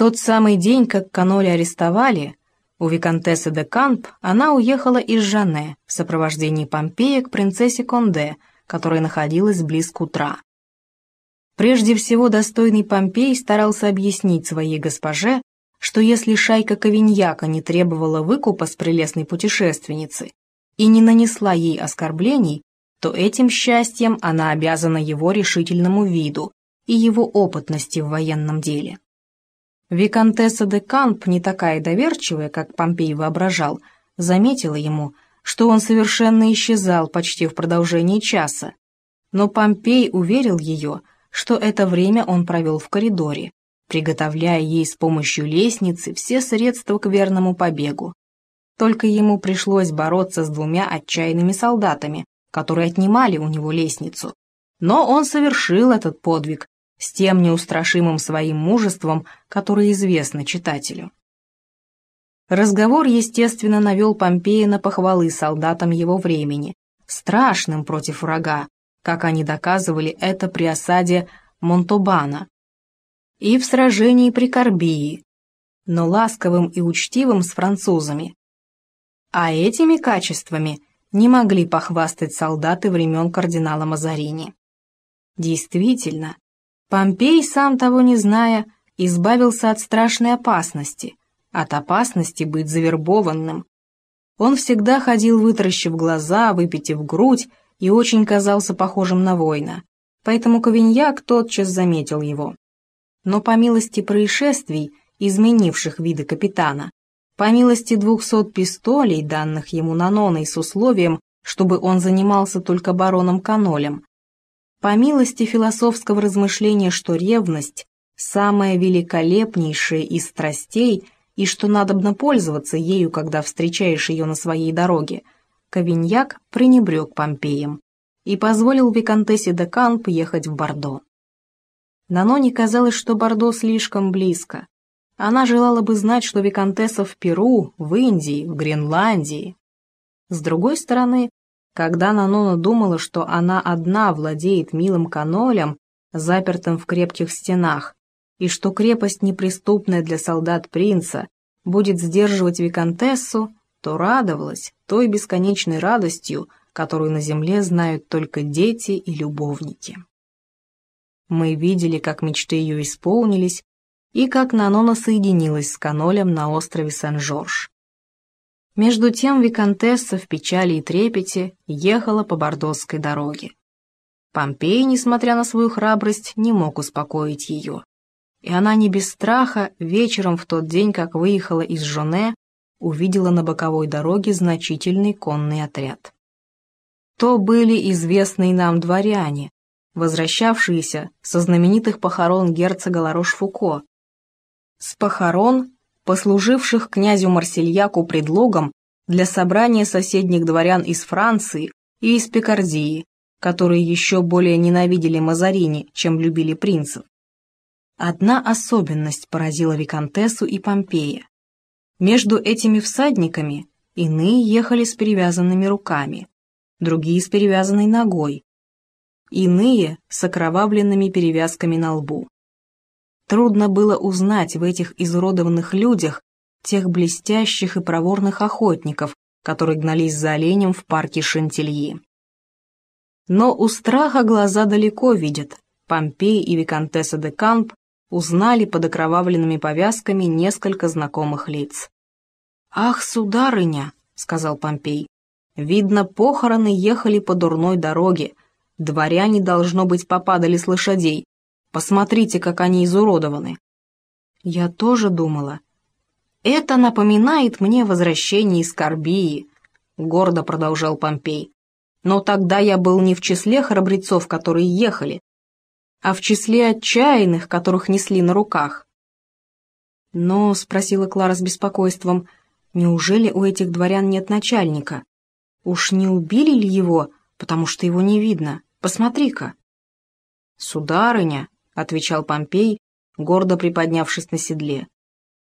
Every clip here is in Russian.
тот самый день, как Каноли арестовали, у виконтессы де Камп она уехала из Жанне в сопровождении Помпея к принцессе Конде, которая находилась близ к утра. Прежде всего, достойный Помпей старался объяснить своей госпоже, что если шайка Ковиньяка не требовала выкупа с прелестной путешественницы и не нанесла ей оскорблений, то этим счастьем она обязана его решительному виду и его опытности в военном деле. Викантесса де Камп, не такая доверчивая, как Помпей воображал, заметила ему, что он совершенно исчезал почти в продолжении часа. Но Помпей уверил ее, что это время он провел в коридоре, приготовляя ей с помощью лестницы все средства к верному побегу. Только ему пришлось бороться с двумя отчаянными солдатами, которые отнимали у него лестницу. Но он совершил этот подвиг с тем неустрашимым своим мужеством, которое известно читателю. Разговор, естественно, навел Помпея на похвалы солдатам его времени, страшным против врага, как они доказывали это при осаде Монтобана и в сражении при Корбии, но ласковым и учтивым с французами. А этими качествами не могли похвастать солдаты времен кардинала Мазарини. Действительно, Помпей, сам того не зная, избавился от страшной опасности, от опасности быть завербованным. Он всегда ходил, вытаращив глаза, выпитив грудь, и очень казался похожим на воина, поэтому Ковиньяк тотчас заметил его. Но по милости происшествий, изменивших виды капитана, по милости двухсот пистолей, данных ему Наноной с условием, чтобы он занимался только бароном Канолем, по милости философского размышления, что ревность – самая великолепнейшая из страстей и что надобно пользоваться ею, когда встречаешь ее на своей дороге, Кавиньяк пренебрег Помпеем и позволил Викантессе де Камп ехать в Бордо. Наноне казалось, что Бордо слишком близко. Она желала бы знать, что Викантесса в Перу, в Индии, в Гренландии. С другой стороны, когда Нанона думала, что она одна владеет милым канолем, запертым в крепких стенах, и что крепость неприступная для солдат принца будет сдерживать виконтессу, то радовалась той бесконечной радостью, которую на земле знают только дети и любовники. Мы видели, как мечты ее исполнились, и как Нанона соединилась с канолем на острове Сен-Жорж. Между тем Викантесса в печали и трепете ехала по Бордосской дороге. Помпей, несмотря на свою храбрость, не мог успокоить ее. И она не без страха вечером в тот день, как выехала из Жоне, увидела на боковой дороге значительный конный отряд. То были известные нам дворяне, возвращавшиеся со знаменитых похорон герцога Ларош-Фуко. С похорон послуживших князю Марсельяку предлогом для собрания соседних дворян из Франции и из Пикардии, которые еще более ненавидели Мазарини, чем любили принцев. Одна особенность поразила Викантессу и Помпея. Между этими всадниками иные ехали с перевязанными руками, другие с перевязанной ногой, иные с окровавленными перевязками на лбу. Трудно было узнать в этих изуродованных людях тех блестящих и проворных охотников, которые гнались за оленем в парке Шантильи. Но у страха глаза далеко видят. Помпей и Викантесса де Камп узнали под окровавленными повязками несколько знакомых лиц. «Ах, сударыня!» — сказал Помпей. «Видно, похороны ехали по дурной дороге. Дворяне, должно быть, попадали с лошадей. Посмотрите, как они изуродованы. Я тоже думала. Это напоминает мне возвращение из Корбии, гордо продолжал Помпей. Но тогда я был не в числе храбрецов, которые ехали, а в числе отчаянных, которых несли на руках. Но, спросила Клара с беспокойством, неужели у этих дворян нет начальника? Уж не убили ли его, потому что его не видно? Посмотри-ка. Сударыня, — отвечал Помпей, гордо приподнявшись на седле.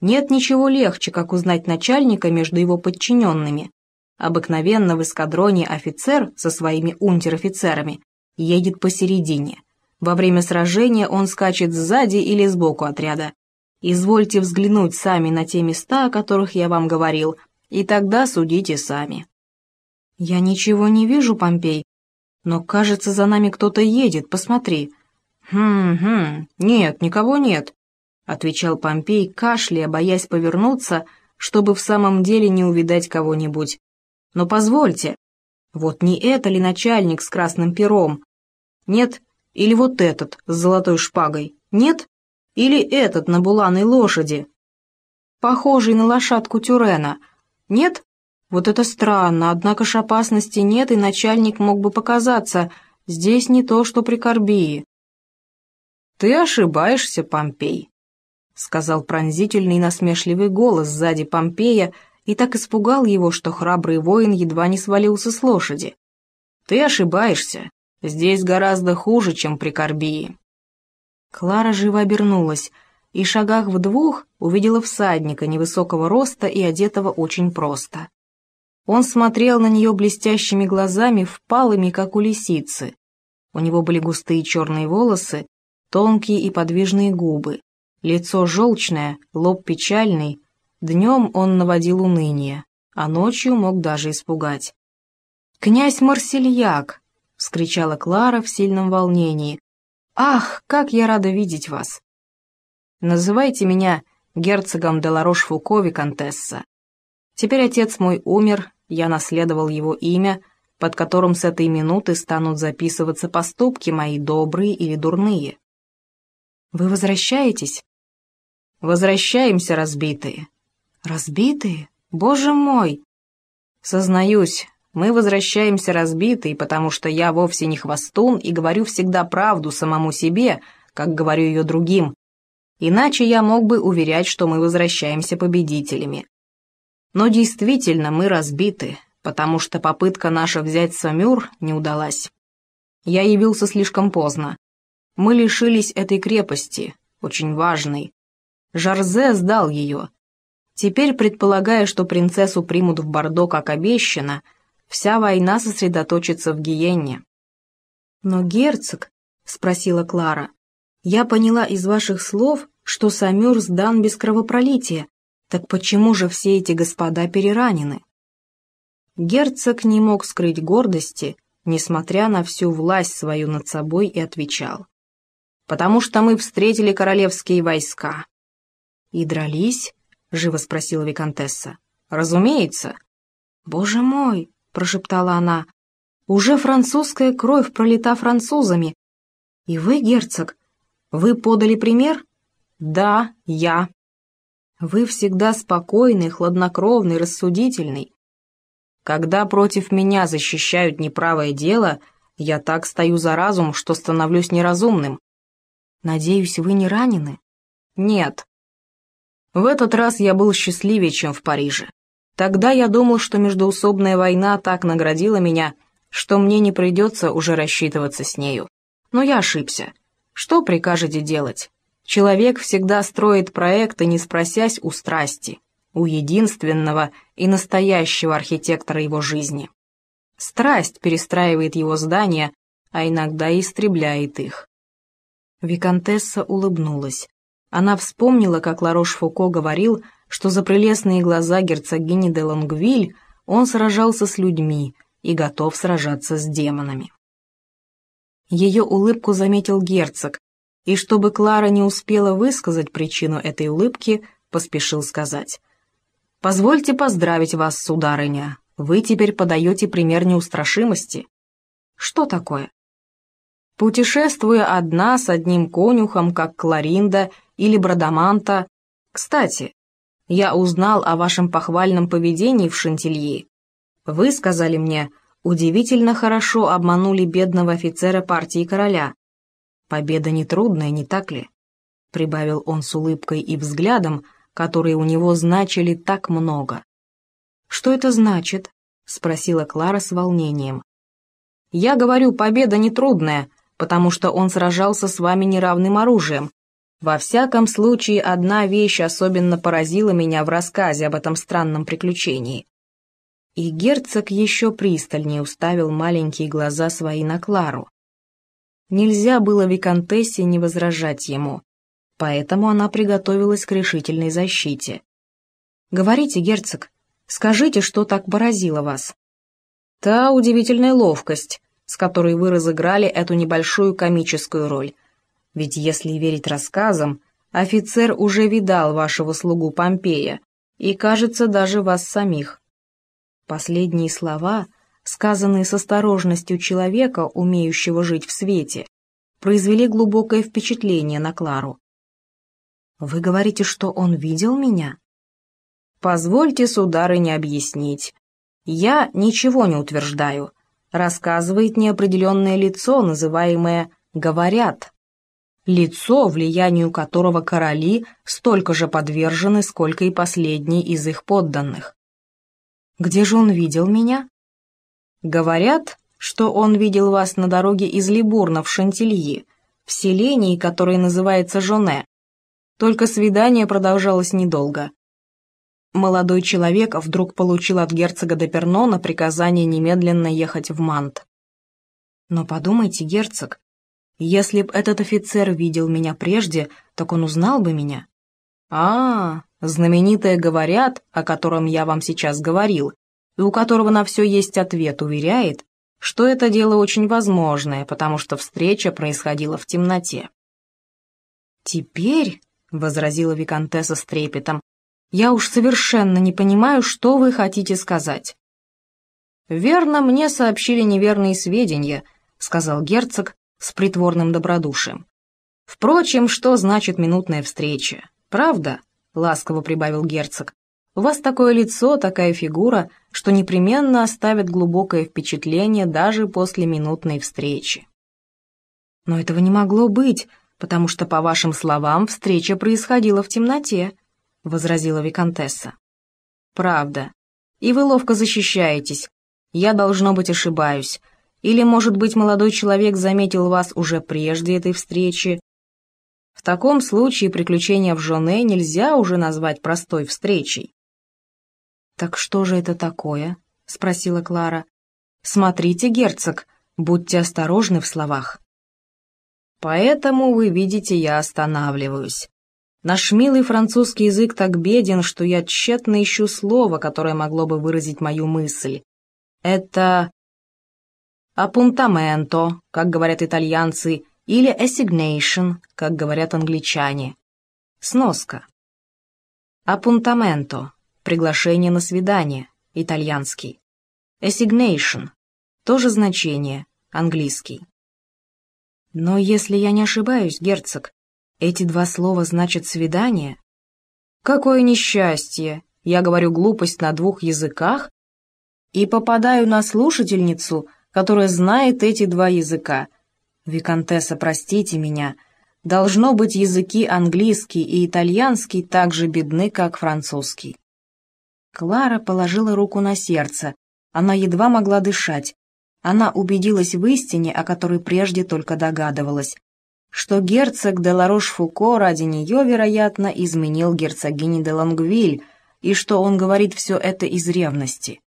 «Нет ничего легче, как узнать начальника между его подчиненными. Обыкновенно в эскадроне офицер со своими унтер-офицерами едет посередине. Во время сражения он скачет сзади или сбоку отряда. Извольте взглянуть сами на те места, о которых я вам говорил, и тогда судите сами». «Я ничего не вижу, Помпей, но, кажется, за нами кто-то едет, посмотри». «Хм-хм, нет, никого нет», — отвечал Помпей, кашляя, боясь повернуться, чтобы в самом деле не увидать кого-нибудь. «Но позвольте, вот не это ли начальник с красным пером? Нет? Или вот этот с золотой шпагой? Нет? Или этот на буланой лошади? Похожий на лошадку Тюрена? Нет? Вот это странно, однако ж опасности нет, и начальник мог бы показаться. Здесь не то, что при Корбии. «Ты ошибаешься, Помпей», — сказал пронзительный насмешливый голос сзади Помпея, и так испугал его, что храбрый воин едва не свалился с лошади. «Ты ошибаешься. Здесь гораздо хуже, чем при Корбии». Клара живо обернулась и шагах в двух увидела всадника невысокого роста и одетого очень просто. Он смотрел на нее блестящими глазами, впалыми, как у лисицы. У него были густые черные волосы, тонкие и подвижные губы, лицо желчное, лоб печальный. Днем он наводил уныние, а ночью мог даже испугать. «Князь Марсельяк!» — вскричала Клара в сильном волнении. «Ах, как я рада видеть вас!» «Называйте меня герцогом де Ларош-Фуко, Викантесса. Теперь отец мой умер, я наследовал его имя, под которым с этой минуты станут записываться поступки мои добрые или дурные. Вы возвращаетесь? Возвращаемся, разбитые. Разбитые? Боже мой! Сознаюсь, мы возвращаемся разбитые, потому что я вовсе не хвостун и говорю всегда правду самому себе, как говорю ее другим. Иначе я мог бы уверять, что мы возвращаемся победителями. Но действительно мы разбиты, потому что попытка наша взять Самюр не удалась. Я явился слишком поздно. Мы лишились этой крепости, очень важной. Жарзе сдал ее. Теперь, предполагая, что принцессу примут в Бордо как обещано, вся война сосредоточится в Гиенне. «Но герцог?» — спросила Клара. «Я поняла из ваших слов, что Самюр сдан без кровопролития. Так почему же все эти господа переранены? Герцог не мог скрыть гордости, несмотря на всю власть свою над собой, и отвечал. «Потому что мы встретили королевские войска». «И дрались?» — живо спросила Викантесса. «Разумеется». «Боже мой!» — прошептала она. «Уже французская кровь пролита французами. И вы, герцог, вы подали пример?» «Да, я», вы всегда спокойный, хладнокровный, рассудительный. Когда против меня защищают неправое дело, я так стою за разум, что становлюсь неразумным. Надеюсь, вы не ранены? Нет. В этот раз я был счастливее, чем в Париже. Тогда я думал, что междоусобная война так наградила меня, что мне не придется уже рассчитываться с нею. Но я ошибся. Что прикажете делать? Человек всегда строит проекты, не спросясь у страсти, у единственного и настоящего архитектора его жизни. Страсть перестраивает его здания, а иногда истребляет их. Викантесса улыбнулась. Она вспомнила, как Ларош-Фуко говорил, что за прелестные глаза герцогини де Лонгвиль он сражался с людьми и готов сражаться с демонами. Ее улыбку заметил герцог, и чтобы Клара не успела высказать причину этой улыбки, поспешил сказать. «Позвольте поздравить вас, сударыня, вы теперь подаете пример неустрашимости». «Что такое?» Путешествуя одна с одним конюхом, как Кларинда или Брадаманта. Кстати, я узнал о вашем похвальном поведении в Шантильи. Вы сказали мне, удивительно хорошо обманули бедного офицера партии короля. Победа нетрудная, не так ли?» Прибавил он с улыбкой и взглядом, которые у него значили так много. «Что это значит?» — спросила Клара с волнением. «Я говорю, победа нетрудная, потому что он сражался с вами неравным оружием. Во всяком случае, одна вещь особенно поразила меня в рассказе об этом странном приключении». И герцог еще пристальнее уставил маленькие глаза свои на Клару. Нельзя было Викантессе не возражать ему. поэтому она приготовилась к решительной защите. «Говорите, герцог, скажите, что так поразило вас?» «Та удивительная ловкость, с которой вы разыграли эту небольшую комическую роль. Ведь если верить рассказам, офицер уже видал вашего слугу Помпея и, кажется, даже вас самих». Последние слова, сказанные с осторожностью человека, умеющего жить в свете, произвели глубокое впечатление на Клару. «Вы говорите, что он видел меня?» «Позвольте, сударыне, объяснить. Я ничего не утверждаю. Рассказывает неопределенное лицо, называемое «говорят». Лицо, влиянию которого короли столько же подвержены, сколько и последний из их подданных. Где же он видел меня? Говорят, что он видел вас на дороге из Либурна в Шантильи, в селении, которое называется Жоне, только свидание продолжалось недолго. Молодой человек вдруг получил от герцога де Пернона приказание немедленно ехать в Мант. Но подумайте, герцог, если б этот офицер видел меня прежде, так он узнал бы меня. А, знаменитое «говорят», о котором я вам сейчас говорил, и у которого на все есть ответ, уверяет, что это дело очень возможное, потому что встреча происходила в темноте. Теперь — возразила Викантесса с трепетом. «Я уж совершенно не понимаю, что вы хотите сказать». «Верно, мне сообщили неверные сведения», — сказал герцог с притворным добродушием. «Впрочем, что значит минутная встреча? Правда?» — ласково прибавил герцог. «У вас такое лицо, такая фигура, что непременно оставит глубокое впечатление даже после минутной встречи». «Но этого не могло быть», потому что, по вашим словам, встреча происходила в темноте», — возразила Викантесса. «Правда. И вы ловко защищаетесь. Я, должно быть, ошибаюсь. Или, может быть, молодой человек заметил вас уже прежде этой встречи. В таком случае приключение в Жоне нельзя уже назвать простой встречей». «Так что же это такое?» — спросила Клара. «Смотрите, герцог, будьте осторожны в словах». Поэтому, вы видите, я останавливаюсь. Наш милый французский язык так беден, что я тщетно ищу слово, которое могло бы выразить мою мысль. Это «апунтаменто», как говорят итальянцы, или «assignation», как говорят англичане. Сноска. «Апунтаменто» — приглашение на свидание, итальянский. «Assignation» — тоже значение, английский. Но если я не ошибаюсь, герцог, эти два слова значат «свидание»? Какое несчастье! Я говорю глупость на двух языках и попадаю на слушательницу, которая знает эти два языка. Викантесса, простите меня, должно быть языки английский и итальянский так же бедны, как французский. Клара положила руку на сердце. Она едва могла дышать она убедилась в истине, о которой прежде только догадывалась, что герцог де Ларош-Фуко ради нее, вероятно, изменил герцогине де Лангвиль, и что он говорит все это из ревности.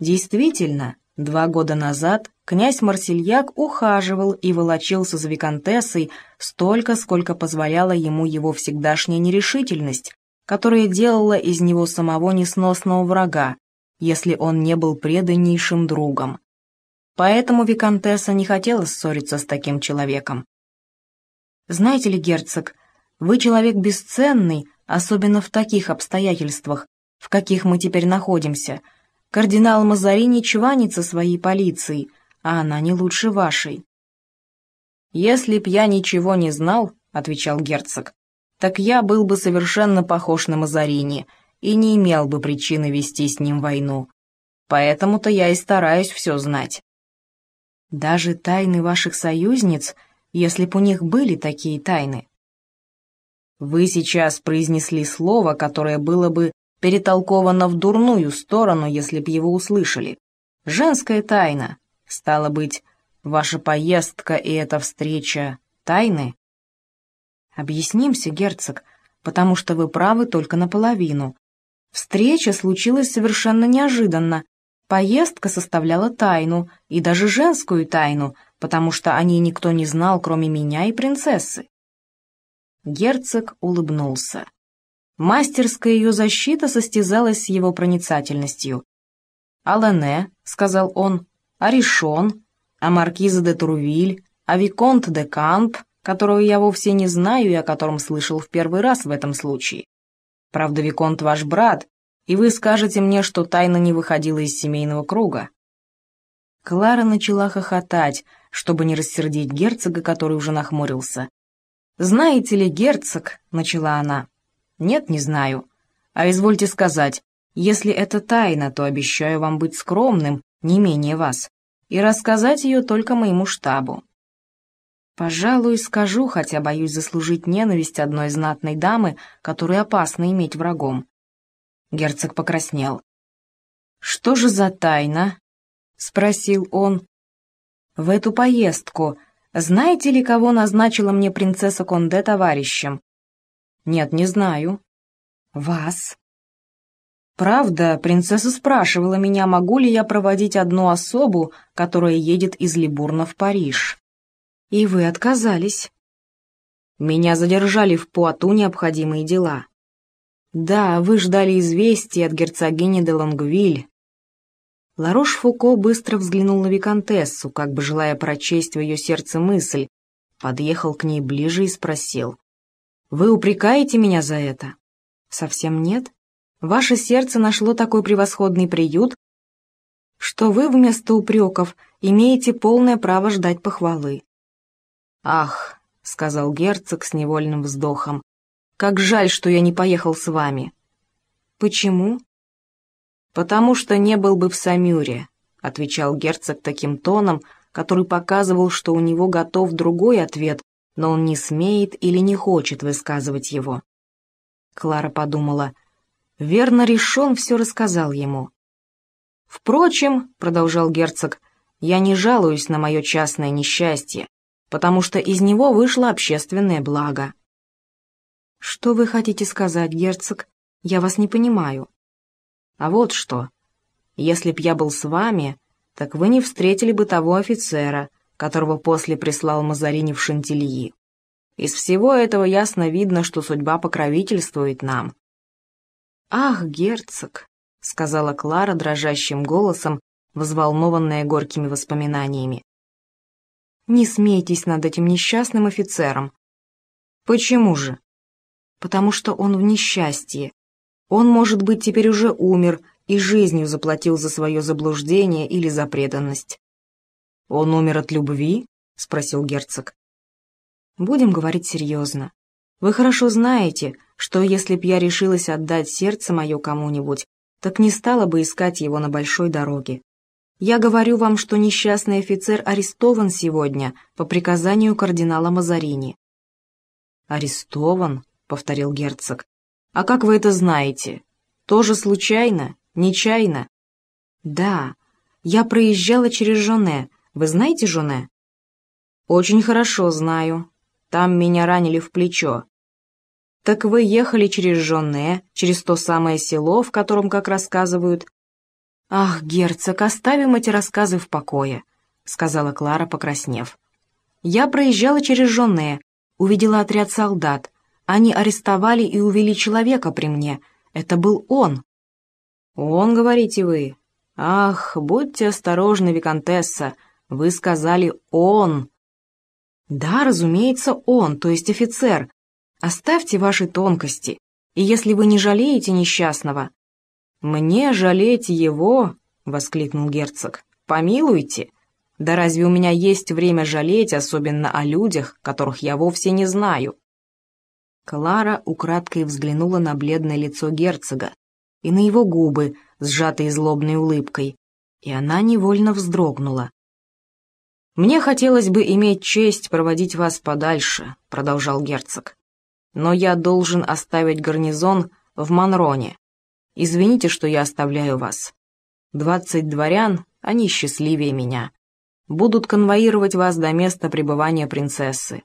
Действительно, два года назад князь Марсельяк ухаживал и волочился за виконтессой столько, сколько позволяла ему его всегдашняя нерешительность, которая делала из него самого несносного врага, если он не был преданнейшим другом. Поэтому Викантесса не хотела ссориться с таким человеком. «Знаете ли, герцог, вы человек бесценный, особенно в таких обстоятельствах, в каких мы теперь находимся. Кардинал Мазарини чванится своей полицией, а она не лучше вашей». «Если б я ничего не знал», — отвечал герцог, «так я был бы совершенно похож на Мазарини и не имел бы причины вести с ним войну. Поэтому-то я и стараюсь все знать». Даже тайны ваших союзниц, если б у них были такие тайны. Вы сейчас произнесли слово, которое было бы перетолковано в дурную сторону, если б его услышали. Женская тайна. Стало быть, ваша поездка и эта встреча — тайны? Объяснимся, герцог, потому что вы правы только наполовину. Встреча случилась совершенно неожиданно, Поездка составляла тайну, и даже женскую тайну, потому что о ней никто не знал, кроме меня и принцессы. Герцог улыбнулся. Мастерская ее защита состязалась с его проницательностью. «Алене», — сказал он, — «Аришон, а маркиза де Турвиль, а Виконт де Камп, которого я вовсе не знаю и о котором слышал в первый раз в этом случае. Правда, Виконт ваш брат, и вы скажете мне, что тайна не выходила из семейного круга». Клара начала хохотать, чтобы не рассердить герцога, который уже нахмурился. «Знаете ли, герцог», — начала она, — «нет, не знаю. А извольте сказать, если это тайна, то обещаю вам быть скромным, не менее вас, и рассказать ее только моему штабу. Пожалуй, скажу, хотя боюсь заслужить ненависть одной знатной дамы, которую опасно иметь врагом. Герцог покраснел. «Что же за тайна?» — спросил он. «В эту поездку знаете ли, кого назначила мне принцесса Конде товарищем?» «Нет, не знаю». «Вас?» «Правда, принцесса спрашивала меня, могу ли я проводить одну особу, которая едет из Либурна в Париж». «И вы отказались?» «Меня задержали в Пуату необходимые дела». «Да, вы ждали известий от герцогини де Лонгвиль». Ларош-Фуко быстро взглянул на Викантессу, как бы желая прочесть в ее сердце мысль, подъехал к ней ближе и спросил. «Вы упрекаете меня за это?» «Совсем нет. Ваше сердце нашло такой превосходный приют, что вы вместо упреков имеете полное право ждать похвалы. «Ах», — сказал герцог с невольным вздохом, — «как жаль, что я не поехал с вами». «Почему?» «Потому что не был бы в Самюре», — отвечал герцог таким тоном, который показывал, что у него готов другой ответ, но он не смеет или не хочет высказывать его. Клара подумала, верно решен все рассказал ему. «Впрочем», — продолжал герцог, — «я не жалуюсь на мое частное несчастье потому что из него вышло общественное благо. «Что вы хотите сказать, герцог? Я вас не понимаю». «А вот что. Если б я был с вами, так вы не встретили бы того офицера, которого после прислал Мазарини в Шантильи. Из всего этого ясно видно, что судьба покровительствует нам». «Ах, герцог!» — сказала Клара дрожащим голосом, взволнованная горькими воспоминаниями. Не смейтесь над этим несчастным офицером. Почему же? Потому что он в несчастье. Он, может быть, теперь уже умер и жизнью заплатил за свое заблуждение или за преданность. «Он умер от любви?» — спросил герцог. «Будем говорить серьезно. Вы хорошо знаете, что если б я решилась отдать сердце мое кому-нибудь, так не стала бы искать его на большой дороге. Я говорю вам, что несчастный офицер арестован сегодня по приказанию кардинала Мазарини». «Арестован?» — повторил герцог. «А как вы это знаете? Тоже случайно? Нечаянно?» «Да. Я проезжала через Жоне. Вы знаете Жоне?» «Очень хорошо знаю. Там меня ранили в плечо. Так вы ехали через Жоне, через то самое село, в котором, как рассказывают, «Ах, герцог, оставим эти рассказы в покое», — сказала Клара, покраснев. «Я проезжала через Жоне, увидела отряд солдат. Они арестовали и увели человека при мне. Это был он». «Он, говорите вы? Ах, будьте осторожны, Викантесса, вы сказали «он». «Да, разумеется, он, то есть офицер. Оставьте ваши тонкости, и если вы не жалеете несчастного, «Мне жалеть его?» — воскликнул герцог. «Помилуйте! Да разве у меня есть время жалеть, особенно о людях, которых я вовсе не знаю?» Клара украдкой взглянула на бледное лицо герцога и на его губы, сжатые злобной улыбкой, и она невольно вздрогнула. «Мне хотелось бы иметь честь проводить вас подальше», — продолжал герцог. «Но я должен оставить гарнизон в Монроне. Извините, что я оставляю вас. Двадцать дворян, они счастливее меня. Будут конвоировать вас до места пребывания принцессы.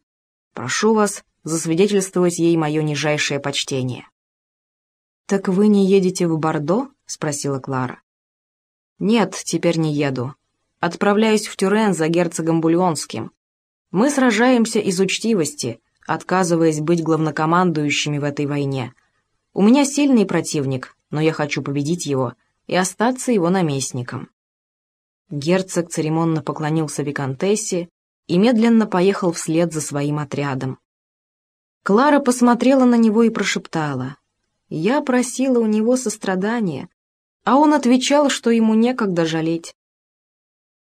Прошу вас засвидетельствовать ей мое нижайшее почтение». «Так вы не едете в Бордо?» — спросила Клара. «Нет, теперь не еду. Отправляюсь в Тюрен за герцогом Бульонским. Мы сражаемся из учтивости, отказываясь быть главнокомандующими в этой войне. У меня сильный противник, но я хочу победить его и остаться его наместником». Герцог церемонно поклонился Викантессе и медленно поехал вслед за своим отрядом. Клара посмотрела на него и прошептала. «Я просила у него сострадания, а он отвечал, что ему некогда жалеть».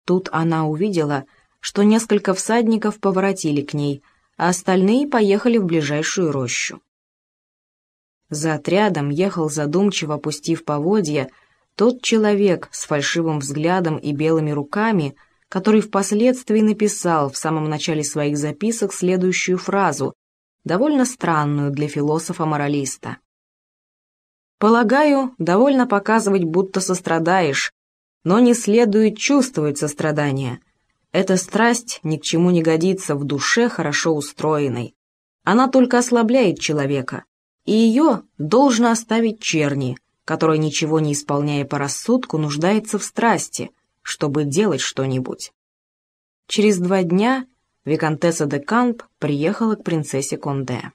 Тут она увидела, что несколько всадников поворотили к ней, а остальные поехали в ближайшую рощу. За отрядом ехал задумчиво, опустив поводья, тот человек с фальшивым взглядом и белыми руками, который впоследствии написал в самом начале своих записок следующую фразу, довольно странную для философа-моралиста. «Полагаю, довольно показывать, будто сострадаешь, но не следует чувствовать сострадание. Эта страсть ни к чему не годится в душе хорошо устроенной. Она только ослабляет человека, и ее должно оставить черни, которая, ничего не исполняя по рассудку, нуждается в страсти, чтобы делать что-нибудь. Через два дня Викантесса де Камп приехала к принцессе Конде.